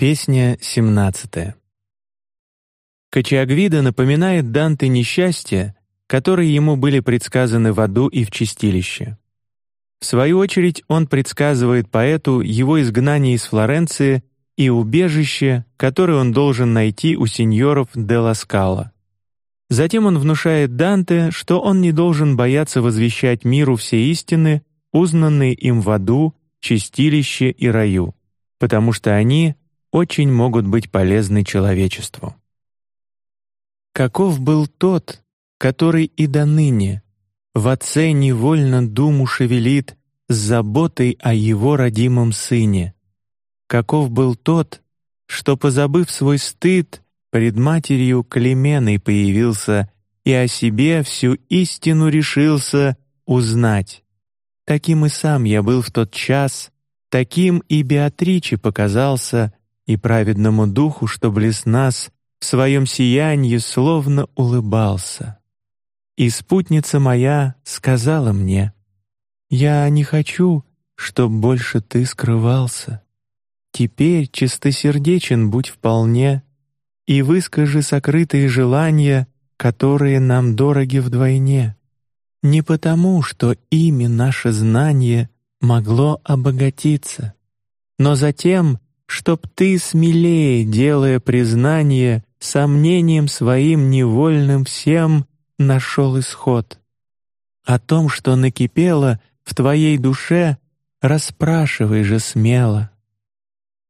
Песня семнадцатая. Качиагвида напоминает Данте несчастья, которые ему были предсказаны в аду и в чистилище. В свою очередь он предсказывает поэту его изгнание из Флоренции и убежище, которое он должен найти у сеньоров де Ласкала. Затем он внушает Данте, что он не должен бояться возвещать миру все истины, узнанные им в аду, чистилище и раю, потому что они очень могут быть полезны человечеству. Каков был тот, который и до ныне в отце невольно думу шевелит с заботой о его родимом сыне? Каков был тот, что, позабыв свой стыд, пред матерью Клеменой появился и о себе всю истину решился узнать? Таким и сам я был в тот час, таким и Беатриче показался, и праведному духу, что близ нас в своем сиянии словно улыбался. И спутница моя сказала мне: "Я не хочу, чтоб больше ты скрывался. Теперь чистосердечен будь вполне и выскажи сокрытые желания, которые нам дороги вдвойне. Не потому, что ими наше знание могло обогатиться, но затем, чтоб ты смелее, делая признание, сомнением своим невольным всем нашел исход. О том, что накипело в твоей душе, расспрашивай же смело.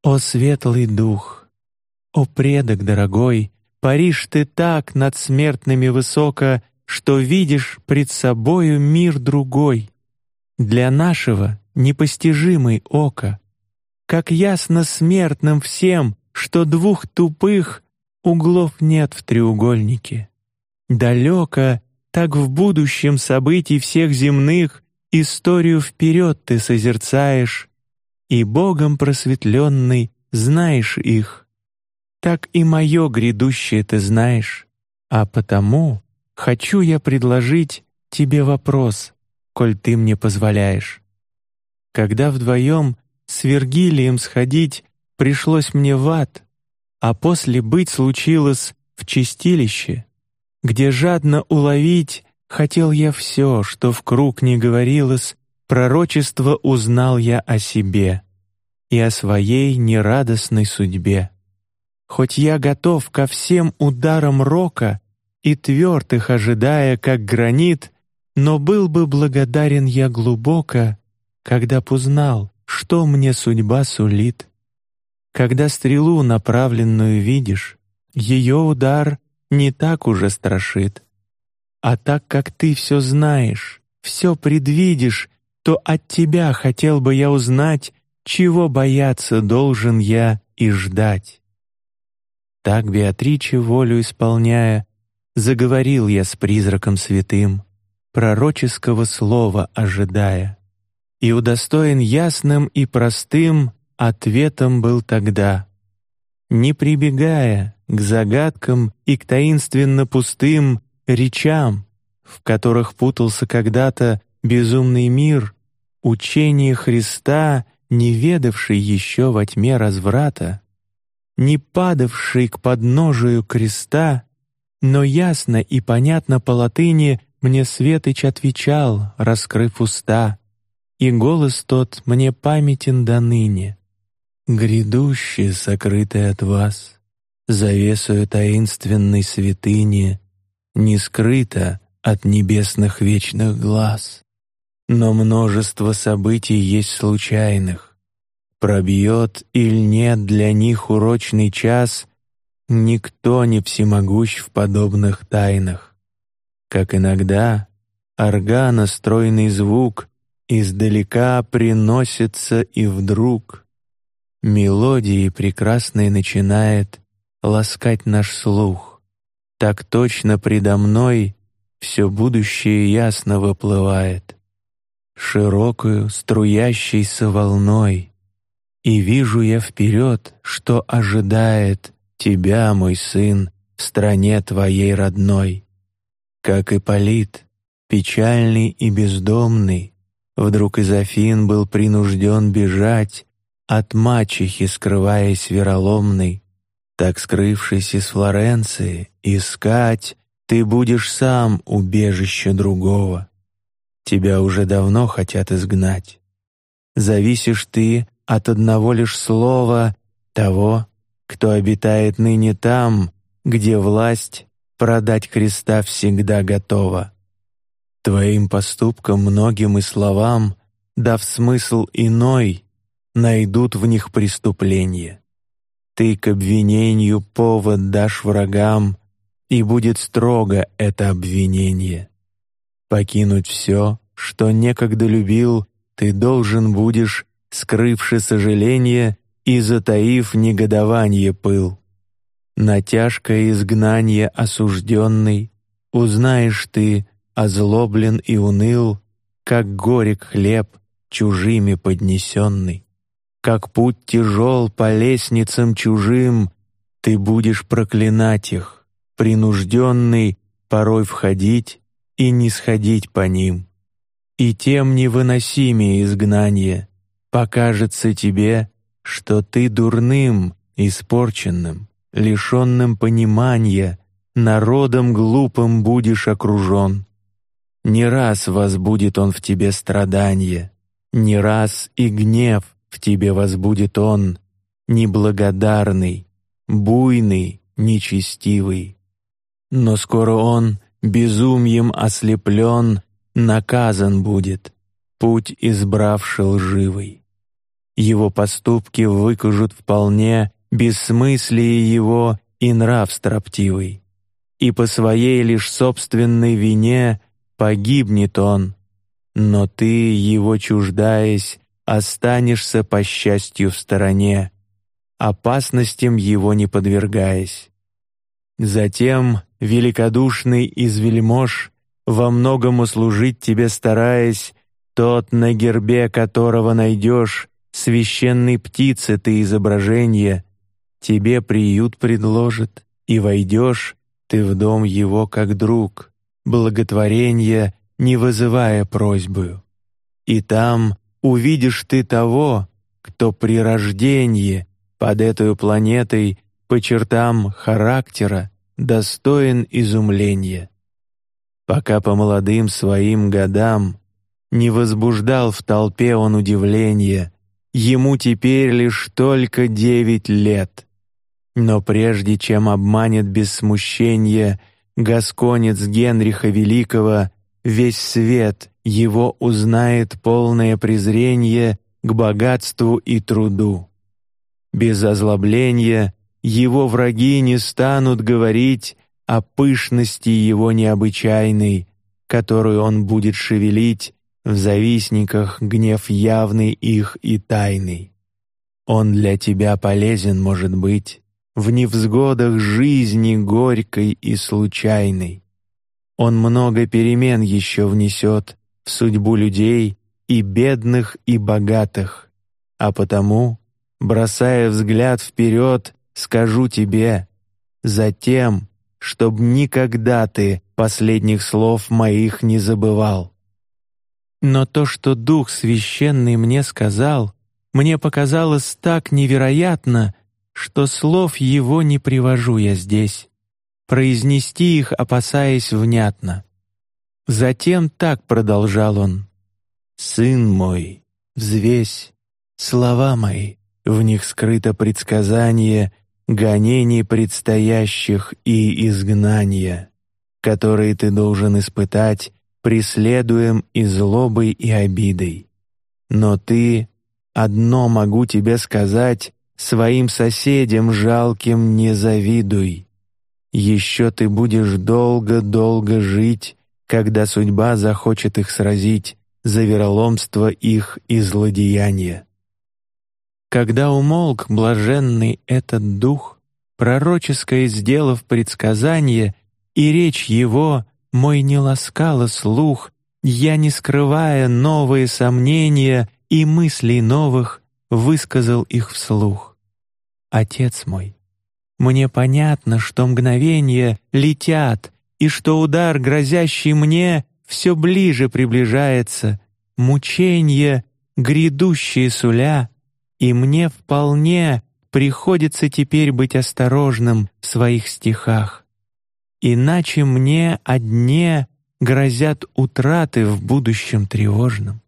О светлый дух, о предок дорогой, паришь ты так над смертными высоко, что видишь пред собою мир другой. Для нашего непостижимый ока как ясно смертным всем, что двух тупых углов нет в треугольнике. Далеко, так в будущем событий всех земных историю вперед ты созерцаешь, и Богом просветленный знаешь их. Так и мое грядущее ты знаешь, а потому хочу я предложить тебе вопрос, коль ты мне позволяешь. Когда вдвоем с Вергилием сходить пришлось мне в ад, а после быть случилось в чистилище, где жадно уловить хотел я все, что в круг не говорилось, пророчество узнал я о себе и о своей нерадостной судьбе. Хоть я готов ко всем ударам рока и тверд их ожидая, как гранит, но был бы благодарен я глубоко, когда познал, что мне судьба сулит? Когда стрелу направленную видишь, ее удар не так уже страшит. А так как ты все знаешь, все предвидишь, то от тебя хотел бы я узнать, чего бояться должен я и ждать. Так Беатриче волю исполняя, заговорил я с призраком святым, пророческого слова ожидая и удостоен ясным и простым ответом был тогда, не прибегая к загадкам и к таинственно пустым речам, в которых путался когда-то безумный мир, учение Христа, не ведавший еще во тьме разврата, не падавший к подножию креста, но ясно и понятно по латыни мне Светоч отвечал, раскрыв уста и голос тот мне памятен до ныне. Грядущее, сокрытое от вас, завесою таинственной святыни, не скрыто от небесных вечных глаз, но множество событий есть случайных. Пробьет или нет для них урочный час, никто не всемогущ в подобных тайнах. Как иногда органа стройный звук издалека приносится и вдруг. Мелодии прекрасной начинает ласкать наш слух. Так точно предо мной все будущее ясно выплывает, широкую струящейся волной, и вижу я вперед, что ожидает тебя, мой сын, в стране твоей родной, как и полит, печальный и бездомный, Вдруг из Афин был принужден бежать, от мачехи скрываясь вероломный, так скрывшись из Флоренции, искать ты будешь сам убежище другого. Тебя уже давно хотят изгнать. Зависишь ты от одного лишь слова того, кто обитает ныне там, где власть продать Христа всегда готова. Твоим поступкам многим и словам, дав смысл иной, найдут в них преступление. Ты к обвинению повод дашь врагам, и будет строго это обвинение. Покинуть все, что некогда любил, ты должен будешь, скрывши сожаление и затаив негодование пыл. На тяжкое изгнание осужденный узнаешь ты, озлоблен и уныл, как горек хлеб чужими поднесенный, как путь тяжел по лестницам чужим, ты будешь проклинать их, принужденный порой входить и не сходить по ним. И тем невыносимее изгнание покажется тебе, что ты дурным, испорченным, лишенным понимания, народом глупым будешь окружен. Не раз возбудит он в тебе страдание, не раз и гнев в тебе возбудит он, неблагодарный, буйный, нечестивый. Но скоро он безумием ослеплен, наказан будет, путь избравший лживый. Его поступки выкажут вполне бессмыслие его и нрав строптивый, и по своей лишь собственной вине погибнет он, но ты, его чуждаясь, останешься по счастью в стороне, опасностям его не подвергаясь. Затем великодушный из вельмож, во многом услужить тебе стараясь, тот на гербе которого найдешь священной птицы ты изображение, тебе приют предложит, и войдешь ты в дом его как друг благотворения, не вызывая просьбу. И там увидишь ты того, кто при рождении под этой планетой по чертам характера достоин изумления. Пока по молодым своим годам не возбуждал в толпе он удивления, ему теперь лишь только девять лет. Но прежде чем обманет без смущения гасконец Генриха Великого, весь свет его узнает полное презрение к богатству и труду. Без озлобления его враги не станут говорить о пышности его необычайной, которую он будет шевелить в завистниках гнев явный их и тайный. Он для тебя полезен может быть, в невзгодах жизни горькой и случайной. Он много перемен еще внесет в судьбу людей и бедных и богатых, а потому, бросая взгляд вперед, скажу тебе, затем, чтоб никогда ты последних слов моих не забывал. Но то, что Дух Священный мне сказал, мне показалось так невероятно, что слов его не привожу я здесь, произнести их опасаясь внятно. Затем так продолжал он: Сын мой, взвесь слова мои, в них скрыто предсказание гонений предстоящих и изгнания, которые ты должен испытать, преследуем и злобой и обидой. Но ты одно могу тебе сказать Своим соседям жалким не завидуй. Еще ты будешь долго-долго жить, когда судьба захочет их сразить за вероломство их и злодеяния. Когда умолк блаженный этот дух, пророческое сделав предсказание, и речь его мой не ласкала слух, я не скрывая новые сомнения и мыслей новых высказал их вслух. Отец мой, мне понятно, что мгновения летят и что удар, грозящий мне, все ближе приближается, мучения, грядущие суля, и мне вполне приходится теперь быть осторожным в своих стихах, иначе мне одне грозят утраты в будущем тревожном.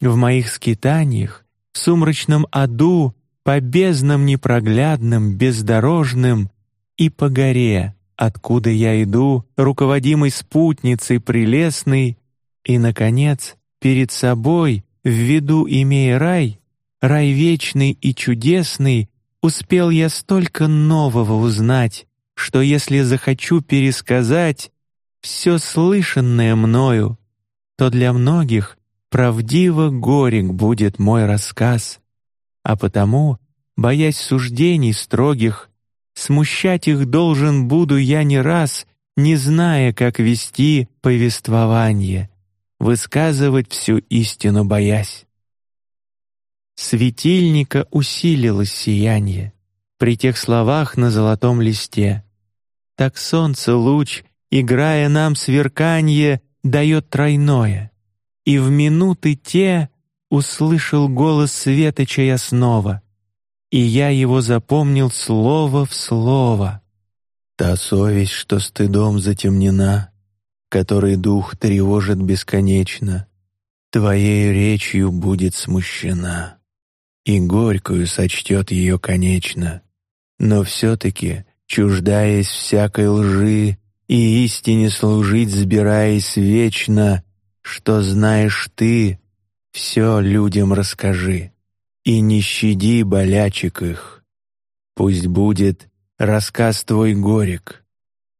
В моих скитаниях, в сумрачном аду, по безднам непроглядным, бездорожным и по горе, откуда я иду, руководимой спутницей прелестной, и, наконец, перед собой, в виду имея рай, рай вечный и чудесный, успел я столько нового узнать, что если захочу пересказать все слышанное мною, то для многих правдиво горек будет мой рассказ, а потому, боясь суждений строгих, смущать их должен буду я не раз, не зная, как вести повествование, высказывать всю истину боясь. Светильника усилилось сияние при тех словах на золотом листе. Так солнце луч, играя нам сверканье, дает тройное. И в минуты те услышал голос светоча я снова, и я его запомнил слово в слово. Та совесть, что стыдом затемнена, который дух тревожит бесконечно, твоей речью будет смущена и горькую сочтет ее конечно, но все-таки, чуждаясь всякой лжи и истине служить, сбираясь вечно, что знаешь ты, все людям расскажи и не щади болячек их. Пусть будет рассказ твой горек,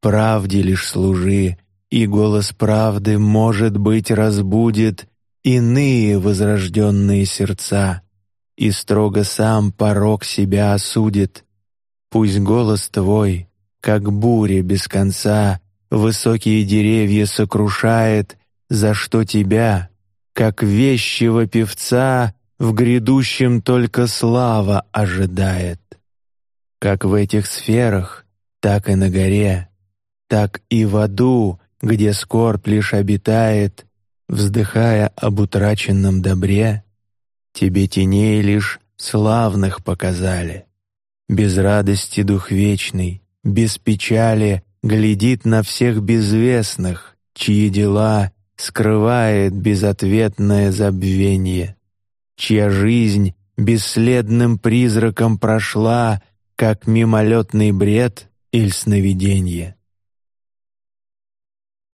правде лишь служи, и голос правды, может быть, разбудит иные возрожденные сердца и строго сам порог себя осудит. Пусть голос твой, как буря без конца, высокие деревья сокрушает, за что тебя, как вещего певца, в грядущем только слава ожидает. Как в этих сферах, так и на горе, так и в аду, где скорбь лишь обитает, вздыхая об утраченном добре, Тебе теней лишь славных показали. Без радости дух вечный, без печали глядит на всех безвестных, чьи дела скрывает безответное забвение, чья жизнь бесследным призраком прошла, как мимолетный бред или сновидение.